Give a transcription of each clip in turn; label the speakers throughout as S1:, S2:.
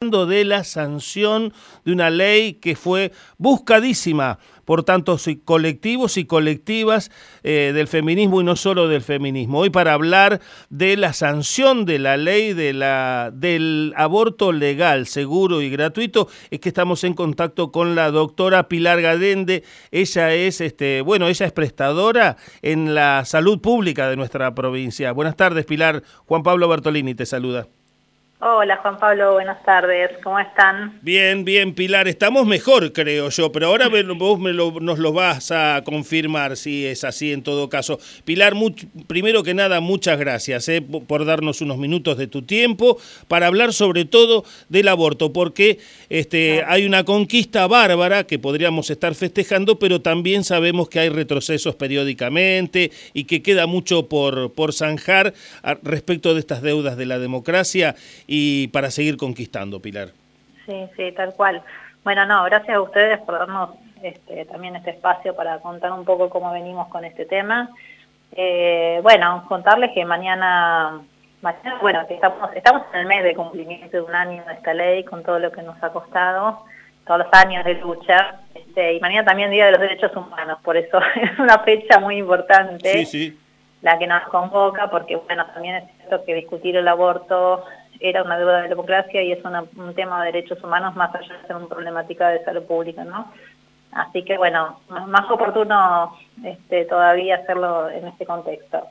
S1: de la sanción de una ley que fue buscadísima por tantos colectivos y colectivas eh, del feminismo y no solo del feminismo. Hoy para hablar de la sanción de la ley de la, del aborto legal, seguro y gratuito, es que estamos en contacto con la doctora Pilar Gadende. Ella es, este, bueno, ella es prestadora en la salud pública de nuestra provincia. Buenas tardes, Pilar. Juan Pablo Bertolini te saluda.
S2: Hola Juan Pablo, buenas tardes, ¿cómo están?
S1: Bien, bien Pilar, estamos mejor creo yo, pero ahora vos me nos lo vas a confirmar si es así en todo caso. Pilar, primero que nada, muchas gracias eh, por darnos unos minutos de tu tiempo para hablar sobre todo del aborto, porque este, hay una conquista bárbara que podríamos estar festejando, pero también sabemos que hay retrocesos periódicamente y que queda mucho por, por zanjar respecto de estas deudas de la democracia y para seguir conquistando, Pilar.
S2: Sí, sí, tal cual. Bueno, no, gracias a ustedes por darnos este, también este espacio para contar un poco cómo venimos con este tema. Eh, bueno, contarles que mañana, mañana, bueno, que estamos, estamos en el mes de cumplimiento de un año de esta ley, con todo lo que nos ha costado, todos los años de lucha, este, y mañana también Día de los Derechos Humanos, por eso es una fecha muy importante. La que nos convoca, porque bueno, también es cierto que discutir el aborto era una deuda de democracia y es un tema de derechos humanos más allá de ser una problemática de salud pública, ¿no? Así que bueno, más oportuno este, todavía hacerlo en este contexto.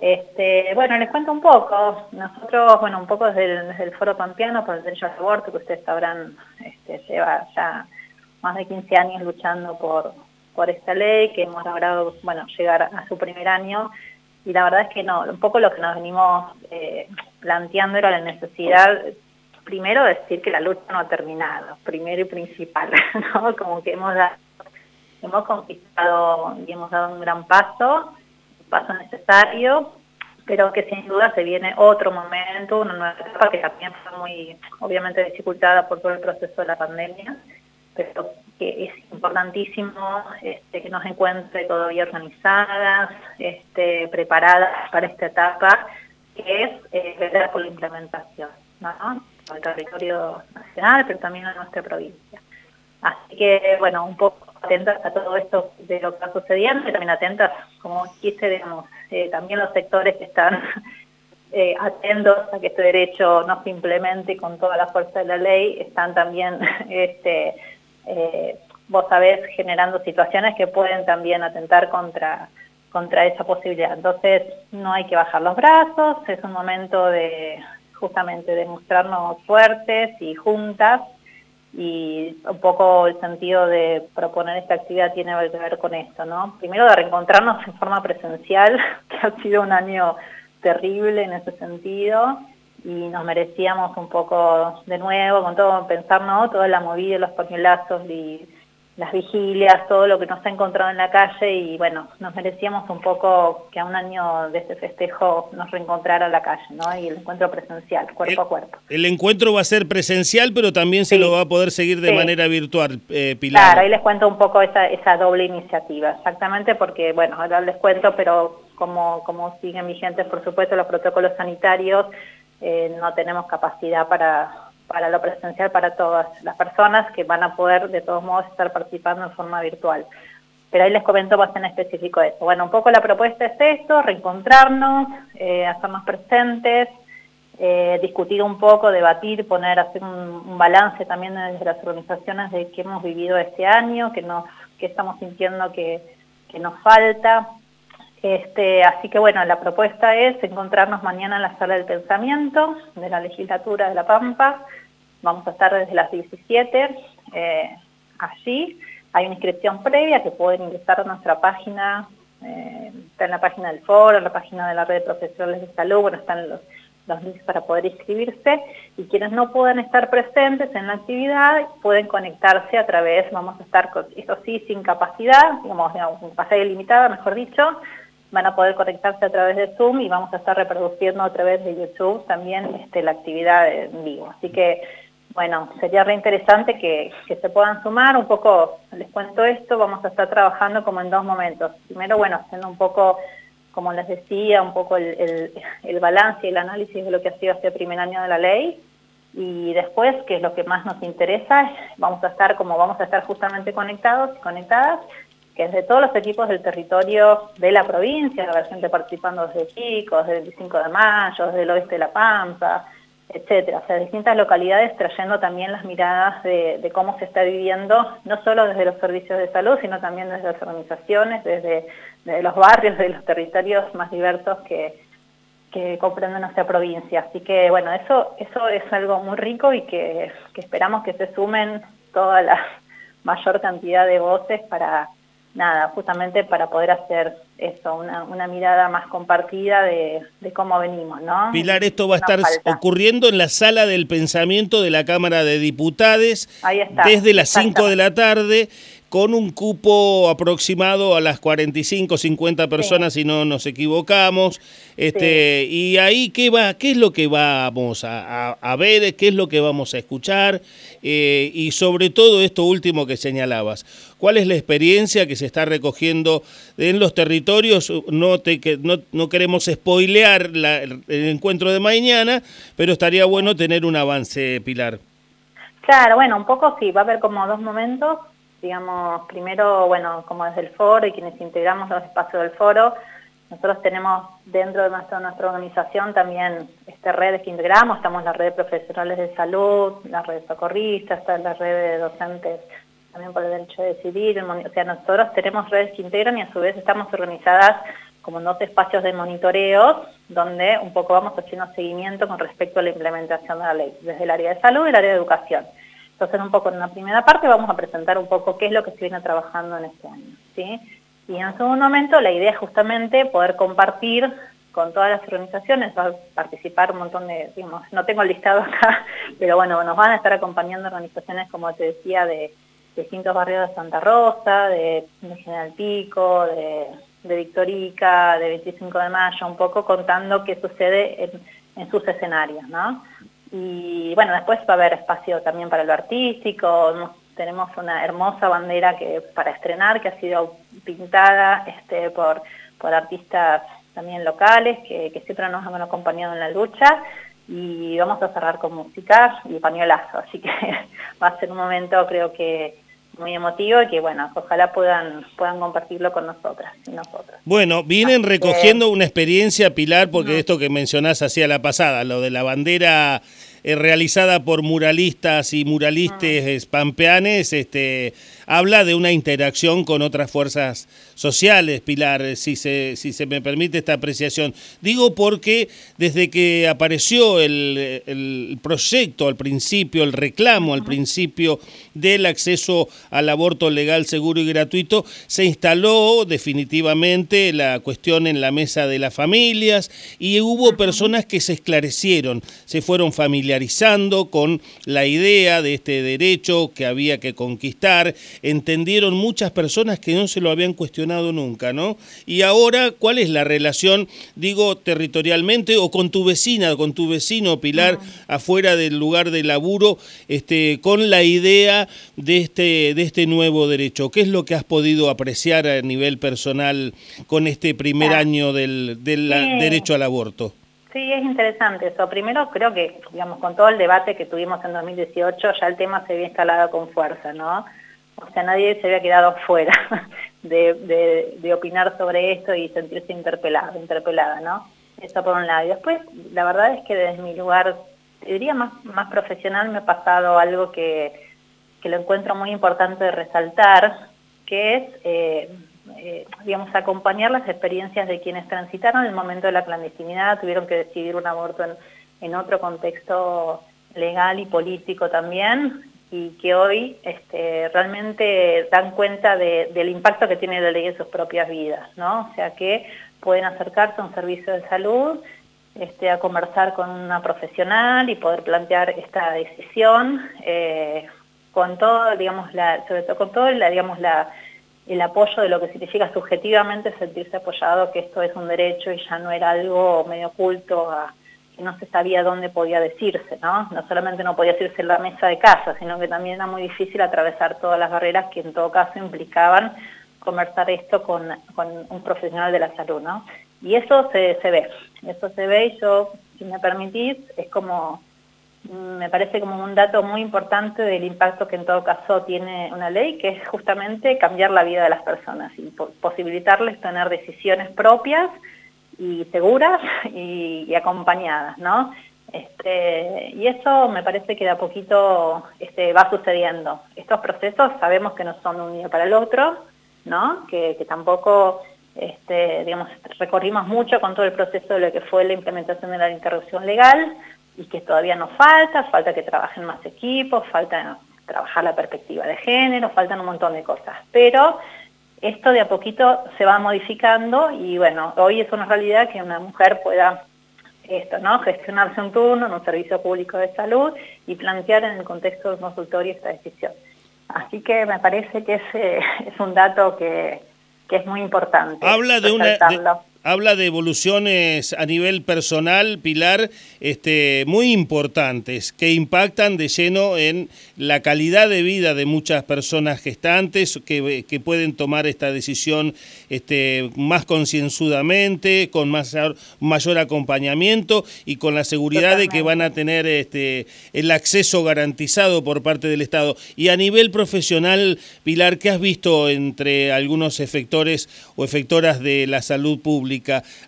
S2: Este, bueno, les cuento un poco. Nosotros, bueno, un poco desde el, Foro Pampeano por el derecho al aborto, que ustedes sabrán, este, lleva ya más de 15 años luchando por, por esta ley, que hemos logrado, bueno, llegar a su primer año. Y la verdad es que no, un poco lo que nos venimos eh, planteando era la necesidad, primero, decir que la lucha no ha terminado, primero y principal, ¿no? Como que hemos, dado, hemos conquistado y hemos dado un gran paso, un paso necesario, pero que sin duda se viene otro momento, una nueva etapa que también fue muy, obviamente, dificultada por todo el proceso de la pandemia, pero que es importantísimo este, que nos encuentre todavía organizadas, este, preparadas para esta etapa, que es eh, por la implementación, ¿no? Al territorio nacional, pero también a nuestra provincia. Así que, bueno, un poco atentas a todo esto de lo que está sucediendo y también atentas, como quise, digamos, eh, también los sectores que están eh, atentos a que este derecho no se implemente con toda la fuerza de la ley, están también, este, eh, vos sabés, generando situaciones que pueden también atentar contra contra esa posibilidad. Entonces no hay que bajar los brazos, es un momento de justamente de mostrarnos fuertes y juntas y un poco el sentido de proponer esta actividad tiene que ver con esto, ¿no? Primero de reencontrarnos en forma presencial, que ha sido un año terrible en ese sentido y nos merecíamos un poco de nuevo con todo, pensar, ¿no? Toda la movida, los pañuelazos y las vigilias, todo lo que nos ha encontrado en la calle y bueno, nos merecíamos un poco que a un año de este festejo nos reencontrara la calle, ¿no? Y el encuentro presencial, cuerpo a cuerpo.
S1: El encuentro va a ser presencial, pero también se lo va a poder seguir de manera virtual, eh, Pilar.
S2: Claro, ahí les cuento un poco esa, esa doble iniciativa, exactamente porque, bueno, ahora les cuento, pero como, como siguen vigentes, por supuesto, los protocolos sanitarios, eh, no tenemos capacidad para para lo presencial para todas las personas que van a poder de todos modos estar participando en forma virtual. Pero ahí les comento más en específico eso. Bueno, un poco la propuesta es esto, reencontrarnos, eh, hacernos presentes, eh, discutir un poco, debatir, poner, hacer un, balance también desde las organizaciones de qué hemos vivido este año, qué, nos, qué estamos sintiendo que, que nos falta. Este, así que bueno, la propuesta es encontrarnos mañana en la sala del pensamiento de la legislatura de La Pampa. Vamos a estar desde las 17 eh, allí. Hay una inscripción previa que pueden ingresar a nuestra página, eh, está en la página del foro, en la página de la red de profesionales de salud, bueno, están los, links para poder inscribirse. Y quienes no puedan estar presentes en la actividad pueden conectarse a través, vamos a estar, eso sí, sin capacidad, digamos, digamos capacidad ilimitada, mejor dicho, van a poder conectarse a través de Zoom y vamos a estar reproduciendo a través de YouTube también este, la actividad en vivo. Así que, bueno, sería re interesante que, se puedan sumar. Un poco, les cuento esto, vamos a estar trabajando como en dos momentos. Primero, bueno, haciendo un poco, como les decía, un poco el, balance y el análisis de lo que ha sido este primer año de la ley. Y después, que es lo que más nos interesa, vamos a estar como vamos a estar justamente conectados y conectadas, que es de todos los equipos del territorio de la provincia, la gente participando desde Chicos, desde el 5 de mayo, desde el oeste de La Pampa, etcétera, o sea, distintas localidades trayendo también las miradas de, cómo se está viviendo, no solo desde los servicios de salud, sino también desde las organizaciones, desde, los barrios, de los territorios más diversos que, que comprenden nuestra provincia. Así que, bueno, eso, eso es algo muy rico y que, que esperamos que se sumen toda la mayor cantidad de voces para nada, justamente para poder hacer eso, una, mirada más compartida de, cómo venimos, ¿no?
S1: Pilar, esto va a estar ocurriendo en la sala del pensamiento de la Cámara de Diputados desde las 5 de la tarde con un cupo aproximado a las 45, 50 personas, si no nos equivocamos. Este, Y ahí, ¿qué, va, ¿qué es lo que vamos a, ver? ¿Qué es lo que vamos a escuchar? Eh, y sobre todo esto último que señalabas, ¿cuál es la experiencia que se está recogiendo en los territorios? No, te, no, no queremos spoilear el encuentro de mañana, pero estaría bueno tener un avance, Pilar.
S2: Claro, bueno, un poco sí, va a haber como dos momentos digamos, primero, bueno, como desde el foro y quienes integramos los espacios del foro, nosotros tenemos dentro de nuestra, organización también este, redes que integramos, estamos la red de profesionales de salud, la red de socorristas, está la red de docentes también por el derecho de decidir, o sea, nosotros tenemos redes que integran y a su vez estamos organizadas como dos espacios de monitoreo, donde un poco vamos haciendo seguimiento con respecto a la implementación de la ley, desde el área de salud y el área de educación. Entonces, un poco en la primera parte vamos a presentar un poco qué es lo que se viene trabajando en este año. ¿sí? Y en un segundo momento la idea es justamente poder compartir con todas las organizaciones, va a participar un montón de, digamos, no tengo el listado acá, pero bueno, nos van a estar acompañando organizaciones, como te decía, de, distintos barrios de Santa Rosa, de, General Pico, de, Victorica, de 25 de Mayo, un poco contando qué sucede en, en sus escenarios, ¿no? Y bueno, después va a haber espacio también para lo artístico, tenemos una hermosa bandera que para estrenar que ha sido pintada este, por, por artistas también locales que, que siempre nos han acompañado en la lucha. Y vamos a cerrar con música y pañuelazo, así que va a ser un momento creo que muy emotivo y que bueno, ojalá puedan, puedan compartirlo con nosotras y nosotros.
S1: Bueno, vienen recogiendo una experiencia, Pilar, porque esto que mencionás hacía la pasada, lo de la bandera eh, realizada por muralistas y muralistas pampeanes, este, habla de una interacción con otras fuerzas sociales, Pilar, si se, si se me permite esta apreciación. Digo porque desde que apareció el, el proyecto al principio, el reclamo al principio del acceso al aborto legal, seguro y gratuito, se instaló definitivamente la cuestión en la mesa de las familias y hubo personas que se esclarecieron, se fueron familiarizando con la idea de este derecho que había que conquistar, entendieron muchas personas que no se lo habían cuestionado nunca, ¿no? Y ahora, ¿cuál es la relación, digo, territorialmente o con tu vecina, con tu vecino Pilar, afuera del lugar de laburo, este, con la idea de este, de este nuevo derecho? ¿Qué es lo que has podido apreciar a nivel personal con este primer ah. año del, del derecho al aborto?
S2: Sí, es interesante eso. Primero creo que, digamos, con todo el debate que tuvimos en 2018, ya el tema se había instalado con fuerza, ¿no? O sea, nadie se había quedado fuera de, opinar sobre esto y sentirse interpelado, interpelada, ¿no? Eso por un lado. Y después, la verdad es que desde mi lugar, diría más, más profesional, me ha pasado algo que, que lo encuentro muy importante de resaltar, que es, eh, eh, digamos, acompañar las experiencias de quienes transitaron el momento de la clandestinidad, tuvieron que decidir un aborto en otro contexto legal y político también, y que hoy este, realmente dan cuenta del impacto que tiene la ley en sus propias vidas, ¿no? O sea que pueden acercarse a un servicio de salud, este, a conversar con una profesional y poder plantear esta decisión eh, con todo, digamos, la, sobre todo con todo, la, digamos, la, el apoyo de lo que significa subjetivamente sentirse apoyado, que esto es un derecho y ya no era algo medio oculto a no se sabía dónde podía decirse, ¿no? No solamente no podía decirse en la mesa de casa, sino que también era muy difícil atravesar todas las barreras que en todo caso implicaban conversar esto con, un profesional de la salud, ¿no? Y eso se, ve, eso se ve y yo, si me permitís, es como me parece como un dato muy importante del impacto que en todo caso tiene una ley, que es justamente cambiar la vida de las personas y posibilitarles tener decisiones propias y seguras y, acompañadas, ¿no? Este, y eso me parece que de a poquito este, va sucediendo. Estos procesos sabemos que no son un día para el otro, ¿no? Que, tampoco, este, digamos, recorrimos mucho con todo el proceso de lo que fue la implementación de la interrupción legal, y que todavía nos falta, falta que trabajen más equipos, falta trabajar la perspectiva de género, faltan un montón de cosas. Pero esto de a poquito se va modificando y bueno, hoy es una realidad que una mujer pueda esto, ¿no? gestionarse un turno en un servicio público de salud y plantear en el contexto de consultorio esta decisión. Así que me parece que ese es un dato que, que es muy importante.
S1: Habla de una, habla de evoluciones a nivel personal, Pilar, este, muy importantes, que impactan de lleno en la calidad de vida de muchas personas gestantes que, que pueden tomar esta decisión este, más concienzudamente, con más, mayor acompañamiento y con la seguridad de que van a tener este, el acceso garantizado por parte del Estado. Y a nivel profesional, Pilar, ¿qué has visto entre algunos efectores o efectoras de la salud pública?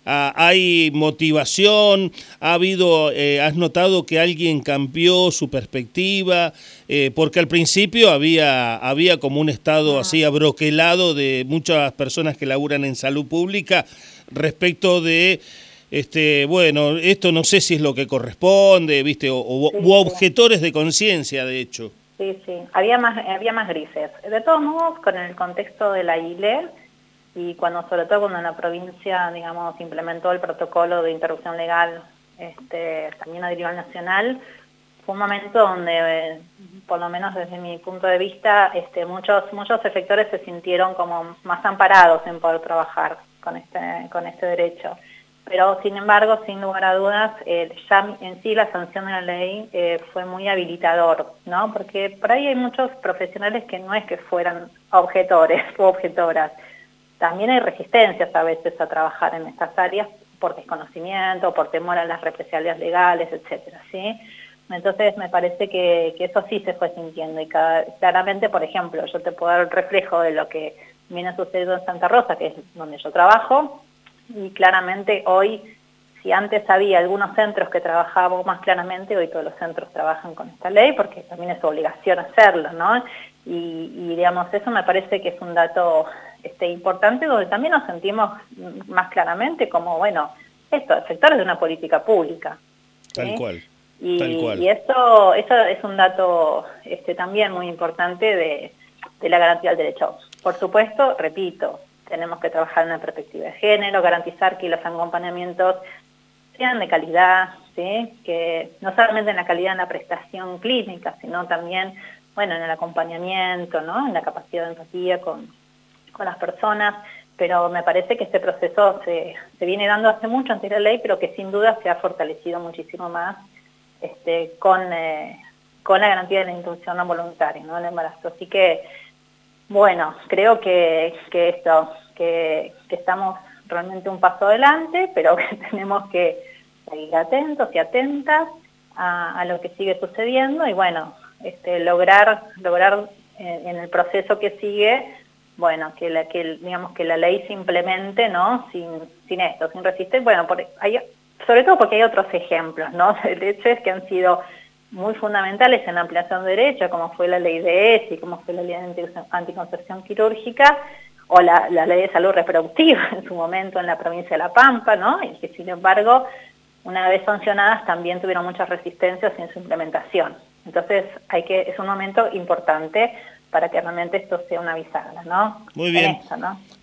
S1: Ah, ¿Hay motivación? ¿Ha habido, eh, has notado que alguien cambió su perspectiva? Eh, porque al principio había, había como un estado así abroquelado de muchas personas que laburan en salud pública respecto de este, bueno, esto no sé si es lo que corresponde, ¿viste? O, objetores de conciencia, de hecho.
S2: Sí, sí, había más, había más grises. De todos modos, con el contexto de la ILE, y cuando sobre todo cuando la provincia, digamos, implementó el protocolo de interrupción legal este, también a nivel nacional, fue un momento donde, por lo menos desde mi punto de vista, este, muchos, muchos efectores se sintieron como más amparados en poder trabajar con este, con este derecho. Pero, sin embargo, sin lugar a dudas, ya en sí la sanción de la ley eh, fue muy habilitador, ¿no? Porque por ahí hay muchos profesionales que no es que fueran objetores o objetoras, también hay resistencias a veces a trabajar en estas áreas por desconocimiento, por temor a las represalias legales, etcétera, ¿sí? Entonces me parece que, eso sí se fue sintiendo y claramente, por ejemplo, yo te puedo dar el reflejo de lo que viene sucediendo en Santa Rosa, que es donde yo trabajo, y claramente hoy, si antes había algunos centros que trabajaban más claramente, hoy todos los centros trabajan con esta ley porque también es obligación hacerlo, ¿no? Y, y digamos, eso me parece que es un dato este, importante donde también nos sentimos más claramente como, bueno, esto, sectores de una política pública.
S1: Tal cual.
S2: Y,
S1: tal cual.
S2: y eso, eso es un dato este, también muy importante de, de la garantía del derecho. Por supuesto, repito, tenemos que trabajar en una perspectiva de género, garantizar que los acompañamientos sean de calidad, ¿sí? que no solamente en la calidad en la prestación clínica, sino también bueno, en el acompañamiento, ¿no? en la capacidad de empatía con, con las personas, pero me parece que este proceso se, se viene dando hace mucho antes de la ley, pero que sin duda se ha fortalecido muchísimo más este, con, eh, con la garantía de la interrupción no voluntaria, ¿no? el embarazo. Así que, bueno, creo que, que esto, que, que estamos realmente un paso adelante, pero que tenemos que seguir atentos y atentas a, lo que sigue sucediendo y bueno, este, lograr, lograr en, en el proceso que sigue bueno, que la, que, digamos, que la ley se implemente, ¿no? Sin, sin esto, sin resistir, bueno, por, hay, sobre todo porque hay otros ejemplos, ¿no? De hecho es que han sido muy fundamentales en la ampliación de derechos, como fue la ley de ESI, como fue la ley de anticoncepción quirúrgica, o la, la, ley de salud reproductiva en su momento en la provincia de La Pampa, ¿no? Y que sin embargo, una vez sancionadas, también tuvieron muchas resistencias en su implementación. Entonces, hay que, es un momento importante para que realmente esto sea una bisagra, ¿no?
S1: Muy bien.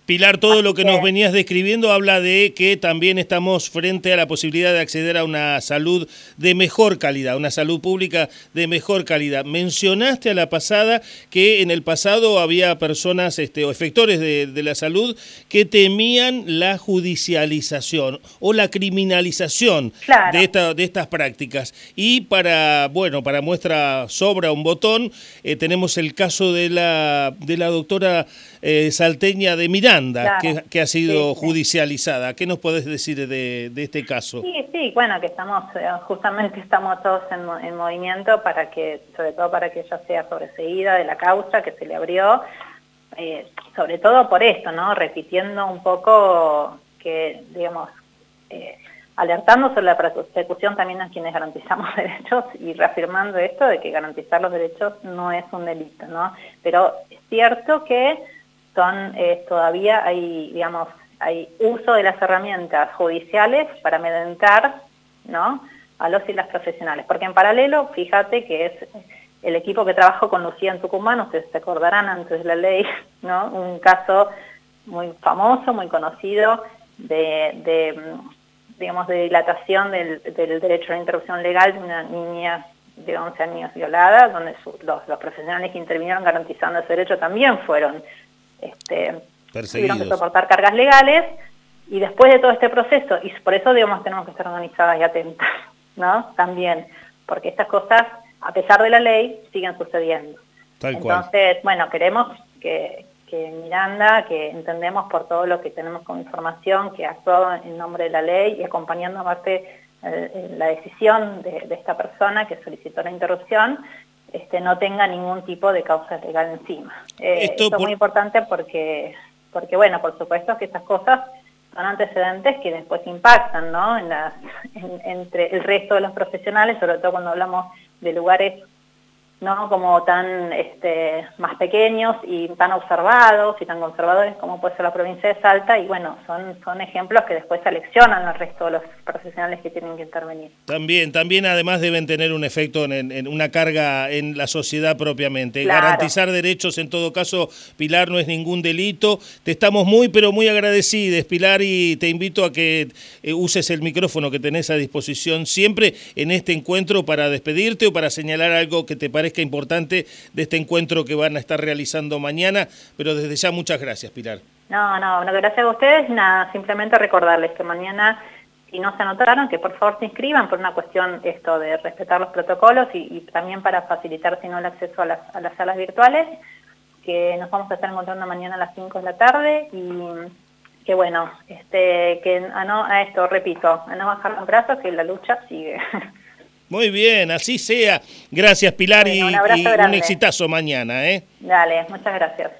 S1: Pilar, todo lo que, nos venías describiendo habla de que también estamos frente a la posibilidad de acceder a una salud de mejor calidad, una salud pública de mejor calidad. Mencionaste a la pasada que en el pasado había personas este, o efectores de, de la salud que temían la judicialización o la criminalización de, esta, de estas prácticas. Y para, bueno, para muestra sobra un botón, eh, tenemos el caso de la, de la doctora eh, salteña de Miranda que, ha sido judicializada. ¿Qué nos podés decir de, este caso?
S2: Sí, sí, bueno, que estamos, eh, justamente estamos todos en, movimiento para que, sobre todo para que ella sea sobreseída de la causa que se le abrió, eh, sobre todo por esto, ¿no? Repitiendo un poco que, digamos, eh, alertando sobre la persecución también a quienes garantizamos derechos y reafirmando esto de que garantizar los derechos no es un delito, ¿no? Pero es cierto que son eh, todavía hay, digamos, hay uso de las herramientas judiciales para amedrentar, ¿no? a los y las profesionales. Porque en paralelo, fíjate que es el equipo que trabajó con Lucía en Tucumán, ustedes se acordarán antes de la ley, ¿no? Un caso muy famoso, muy conocido de digamos, de dilatación del, derecho a la interrupción legal de una niña de 11 años violada, donde los, profesionales que intervinieron garantizando ese derecho también fueron, este, tuvieron que soportar cargas legales, y después de todo este proceso, y por eso digamos tenemos que estar organizadas y atentas, ¿no? También, porque estas cosas, a pesar de la ley, siguen sucediendo. Entonces, bueno, queremos que, que Miranda, que entendemos por todo lo que tenemos como información, que actuó en nombre de la ley y acompañando aparte la decisión de, esta persona que solicitó la interrupción, este, no tenga ningún tipo de causa legal encima. Eh, esto, es muy importante porque, porque, bueno, por supuesto que estas cosas son antecedentes que después impactan ¿no? en entre el resto de los profesionales, sobre todo cuando hablamos de lugares ¿no? como tan este, más pequeños y tan observados y tan conservadores como puede ser la provincia de Salta y bueno, son, son ejemplos que después seleccionan al resto de los profesionales que tienen que intervenir.
S1: También, también además deben tener un efecto en, una carga en la sociedad propiamente. Garantizar derechos en todo caso, Pilar, no es ningún delito. Te estamos muy pero muy agradecidos, Pilar, y te invito a que eh, uses el micrófono que tenés a disposición siempre en este encuentro para despedirte o para señalar algo que te parece que importante de este encuentro que van a estar realizando mañana, pero desde ya muchas gracias, Pilar.
S2: No, no, no gracias a ustedes, nada, simplemente recordarles que mañana, si no se anotaron, que por favor se inscriban por una cuestión esto de respetar los protocolos y, también para facilitar, si no, el acceso a las, a las salas virtuales, que nos vamos a estar encontrando mañana a las 5 de la tarde y que bueno, este, que a, no, a esto, repito, a no bajar los brazos, que la lucha sigue.
S1: Muy bien, así sea. Gracias, Pilar, y, un, y un exitazo mañana. ¿eh?
S2: Dale, muchas gracias.